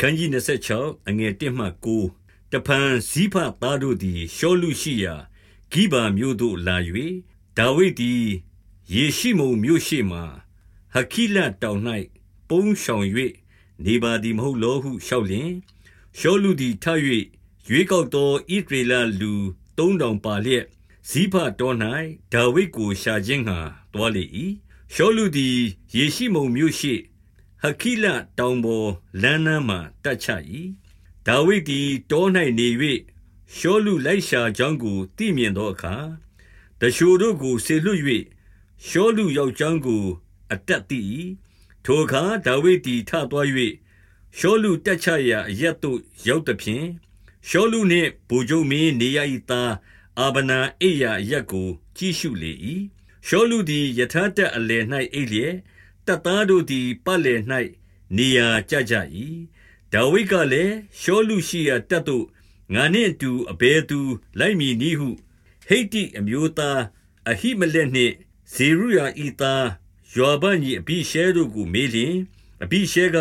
ခန်းကြီး26အငယ်1မှ9တဖန်ဇိဖသားတို့သည်ရှောလူရှိရာဂိဗာမြို့သို့လာ၍ဒါဝိဒ်သည်ယေရှိမုန်မြို့ရှိမှဟခိလတောင်၌ပုန်းရှောင်၍နေပါသည်မဟုတ်လောဟုလျှောက်လျင်ရှောလူသည်ထ၍ရွေးကောက်သောဣဒရေလလူ3000ပါလျက်ဇိဖတော်၌ဒါဝိဒ်ကိုရှာခြင်းငှာတွားလေ၏ရှောလူသည်ယေရှိမုန်မြို့ရှိ ဟခိလတောင်ပေါ်လမ်းနားမှတက်ချ၏ဒါဝိဒ်သည်တော၌နေ၍ရှောလူလိုက်ရှာကြောင်းကိုသိမြင်သောအခါတရှိုတို့ကိုဆေလွတ်၍ရှောလူယောက်ျောင်းကို အတက်သိ၏ထိုအခါဒါဝိဒ်သည်ထသွား၍ရှောလူတက်ချရာအရက်သို့ရောက်သည်ဖြင့်ရှောလူနှင့်ဗိုလ်ချုပ်မင်းနေရ၏သားအာဗနာအိယာရက်ကို ကြည့်ရှုလေ၏ရှောလူသည်ယထာတက်အလယ်၌အိပ်လျက် တပ်သားတို့သည်ပတ်လည်၌နေရာကျကြ၏ဒါဝိဒ်ကလည်းရှောလူရှိရာတပ်သို့ငါနှင့်အတူအဘယ်သူလိုက်မည်နည်းဟုဟိတ်တိအမျိုးသားအဟိမလက်နှင့်ဇေရုယာဤသားယောဘညီအဘိရှဲတို့ကိုမေးလျင်အဘိရှဲက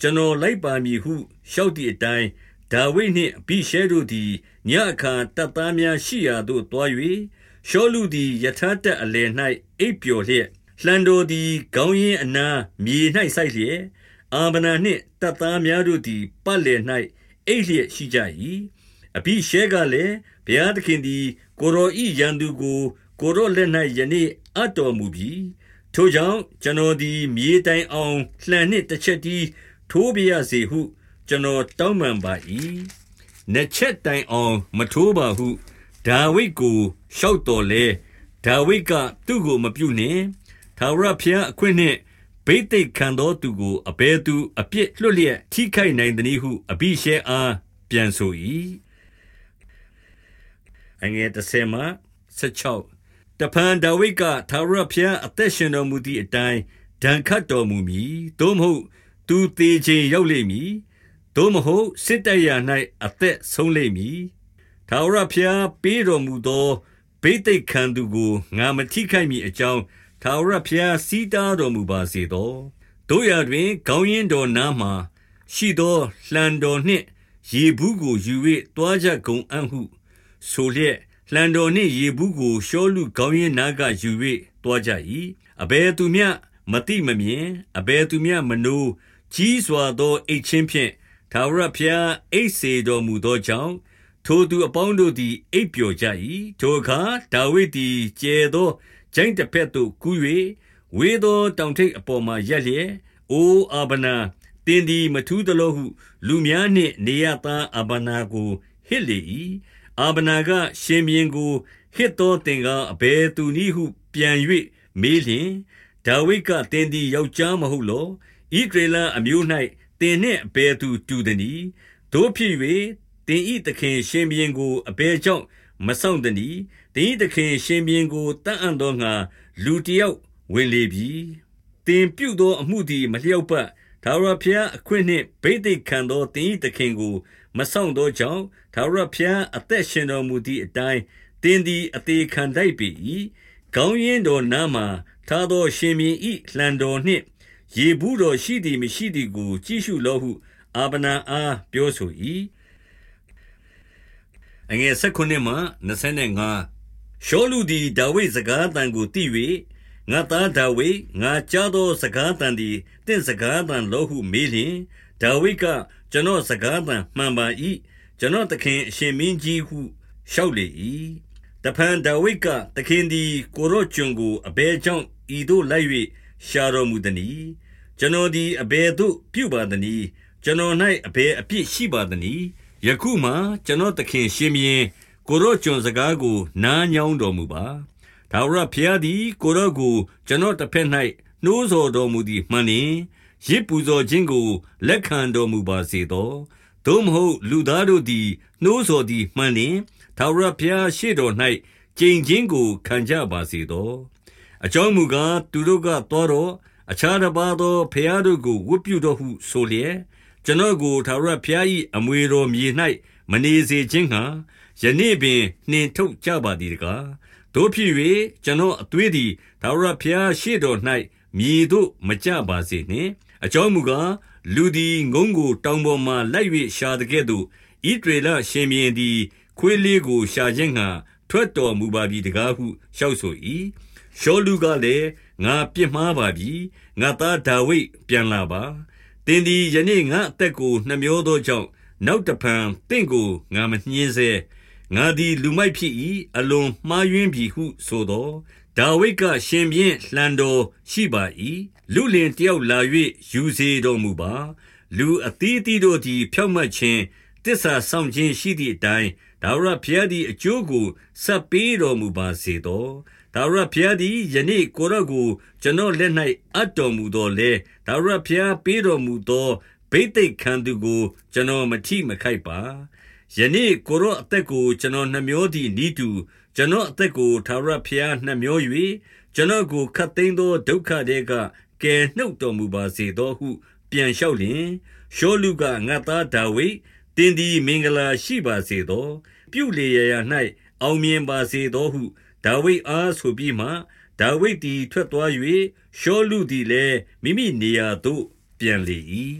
ကျွန်တော်လိုက်ပါမည်ဟုလျှောက်သည့်အတိုင်းဒါဝိဒ်နှင့်အဘိရှဲတို့သည်ညအခါတပ်သားများရှိရာသို့တွား၍ရှောလူသည်ယထာတက်အလယ်၌အိပ်ပျော်လျက် လှံတော်သည်ခေါင်းရင်းအနားမြေ၌စိုက်လျက်အာဗနာနှင့်တပ်သားများတို့သည်ပတ်လည်၌အိပ်လျက်ရှိကြ၏အဘိရှဲကလည်းဘုရားသခင်သည် ကိုရောဤရန်သူကို ကိုရောလက်၌ယနေ့အပ်တော်မူပြီထိုကြောင့်ကျွန်တော်သည်မြေတိုင်အောင်လှန်နှင့်တစ်ချက်တည်းထိုးပြရစေဟု ကျွန်တော်တောင်းပန်ပါ၏နှစ်ချက်တိုင်အောင်မထိုးပါဟုဒါဝိဒ်ကိုလျှောက်တော်လဲဒါဝိဒ်ကသူ့ကိုမပြုနှင့် ထာဝရဘုရားအခွင့်နှင့်ဘိသိက်ခံသောသူကိုအဘယ်သူအပြစ်လွတ်လျက်ထိခိုက်နိုင်သနည်းဟုအဘိရှဲအားပြန်ဆို၏အငယ်30မှ16တဖန်ဒါဝိဒ်ကထာဝရဘုရားအသက်ရှင်တော်မူသည့်အတိုင်းဒဏ်ခတ်တော်မူမည်သို့မဟုတ် သူသေးခြင်းရောက်လိမ့်မည်သို့မဟုတ်စစ်တပ်ရာ၌အသက်ဆုံးလိမ့်မည်ထာဝရဘုရားပေးတော်မူသောဘိသိက်ခံသူကိုငါမထိခိုက်မည်အကြောင်း ထာဝရဘုရားစီးတားတော်မူပါစေသောတို့ရတွင် ခေါင်းရင်တော်နားမှရှိသောလှံတော်နှင့်ရေဘူးကိုယူ၍တွားကြကုန်အံ့ဟု ဆိုလျက်လှံတော်နှင့်ရေဘူးကိုရှောလူခေါင်းရင်နားကယူ၍တွားကြ၏အဘယ်သူမျှမတိမမြင်အဘယ်သူမျှမနိုးကြီးစွာသောအိတ်ချင်းဖြင့်ထာဝရဘုရားအိတ်စေတော်မူသောကြောင့်ထိုသူအပေါင်းတို့သည် အိပ်ပျော်ကြ၏ထိုအခါဒါဝိဒ်သည်ကျဲသော ကျိုင်းတစ်ဖက်သို့ကူး၍ဝေသောတောင်ထိပ်အပေါ်မှရက်လျက်အိုအာဗနာတင်းဒီမထူးသလိုဟု လူများနှင့်နေရသားအာဗနာကိုဟစ်လေ၏အာဗနာက ရှင်မြင်းကိုဟစ်သောတင်ကားအဘယ်သူနည်းဟုပြန်၍မေးလျင်ဒါဝိဒ်ကတင်းဒီယောက်ျားမဟုတ်လောဣဒရေလအမျိုး၌တင်နှင့်အဘယ်သူတူသည်။တို့ဖြစ်၍တင်ဤသခင်ရှင်ဘရင်ကိုအဘယ်ကြောင့် မဆောင်သနည်းတင်ဤသခင်ရှင်ဘရင်ကိုတန်အံ့သောငါလူတယောက်ဝင်လေပြီတင်ပြုသောအမှုသည်မလျောက်ပတ်သာရဖျားအခွင့်နှင့်ဗိသိက်ခံသောတင်ဤသခင်ကို မဆောင်သောကြောင့်သာရဖျားအသက်ရှင်တော်မူသည့်အတိုင်းတင်သည်အသေးခံတိုက်ပေ၏ခေါင်းရင်းတော်နားမှာထားသောရှင်မြင်းဤလှံတော်နှင့်ရေဘူးတော်ရှိသည်မရှိသည်ကို ကြည့်ရှုလောဟုအာဗနာအားပြောဆို၏ အငယ်၁၉မှ25ရှောလူသည်ဒါဝိဒ်စကားတန်ကိုသိ၍ငါသားဒါဝိဒ်ငါကြားသောစကားတန်သည်တင့်စကားတန်လောဟုမေးလျင်ဒါဝိဒ်ကကျွန်တော်စကားတန်မှန်ပါ၏ကျွန်တော်သခင်အရှင်မင်းကြီးဟုလျှောက်လေ၏တဖန်ဒါဝိဒ်ကသခင်သည်ကိုရော့ကျွန်ကိုအဘဲကြောင့်ဤသို့လိုက်၍ရှာတော်မူသည်။ကျွန်တော်သည်အဘယ်သို့ပြုပါသနည်း။ကျွန်တော်၌အဘယ်အပြစ်ရှိပါသနည်း။ ယခုမှာကျွန်တော်သခင်ရှင်ဘုရင်ကိုယ်တော်ကျွန်စကားကို နားညောင်းတော်မူပါ။ထာဝရဘုရားသည်ကိုယ်တော်ကို ကျွန်တော်တစ်ဖက်၌နှိုးဆော်တော်မူသည်မှန်လျှင်ရစ်ပူဇော်ခြင်းကို လက်ခံတော်မူပါစေသော။သို့မဟုတ်လူသားတို့သည်နှိုးဆော်သည်မှန်လျှင်ထာဝရဘုရားရှေ့တော်၌ကြင်ခြင်းကို ခံကြပါစေသော။အကြောင်းမူကားသူတို့ကတော်တော်အခြားတစ်ပါးသောဘုရားတို့ကိုဝတ်ပြုတော်ဟုဆိုလျက် ကျွန်တော်ကိုထာဝရဘုရား၏အမွေတော်မြေ၌မနေစေခြင်းငှာယနေ့ပင်နှင်ထုတ်ကြပါသည်တကားတို့ဖြစ်၍ကျွန်တော်အသွေးသည်ထာဝရဘုရားရှေ့တော်၌မြေသို့မကြပါစေနှင့်အကြောင်းမူကားလူသည်ငုံးကိုတောင်ပေါ်မှလိုက်၍ရှာသကဲ့သို့ဣဒရေလရှင်ဘီရင်သည်ခွေးလေးကိုရှာခြင်းငှာထွက်တော်မူပါပြီတကားဟုလျှောက်ဆို၏ရှောလူကလည်းငါပြစ်မှားပါပြီငါသားဒါဝိဒ်ပြန်လာပါ တင်းဒီယနေ့ငါအသက်ကိုနှမျောသောကြောင့်နောက်တဖန်တင့်ကိုငါမနှင်းစေငါသည်လူမိုက်ဖြစ်၏အလွန်မှားယွင်းပြီဟုဆိုသောဒါဝိဒ်ကရှင်ပြင်းလှံတော်ရှိပါ၏လူလင်တယောက်လာ၍ယူစေတော်မူပါ လူအသီးသီးတို့သည် ဖြောက်မှတ်ခြင်းတစ္ဆာဆောင်ခြင်းရှိသည့်အတိုင်းဒါဝရဘုရားသည်အကျိုးကိုဆက်ပေးတော်မူပါစေသော ဒါဝရဘုရားသည်ယနေ့ကိုရော့ကို ကျွန်တော်လက်၌အပ်တော်မူသောလေဒါဝရဘုရားပေးတော်မူသောဘိသိက်ခံသူကို ကျွန်တော်မထိမခိုက်ပါယနေ့ကိုရော့အသက်ကိုကျွန်တော်နှမျောသည့်ဤတူကျွန်တော်အသက်ကိုသာရဘုရားနှမျော၍ကျွန်တော်ကိုခတ်သိမ်းသောဒုက္ခတွေကကယ်နှုတ်တော်မူပါစေသောဟု ပြန်လျှောက်လျင်ရှောလူကငါသားဒါဝိဒ်တင်းဒီမင်္ဂလာရှိပါစေသော ပြုလေရာရာ၌အောင်မြင်ပါစေသောဟု ဒါဝိဒ်အားဆိုပြီးမှဒါဝိဒ်သည်ထွက်သွား၍ရှောလူသည်လည်းမိမိနေရာသို့ပြန်လေ၏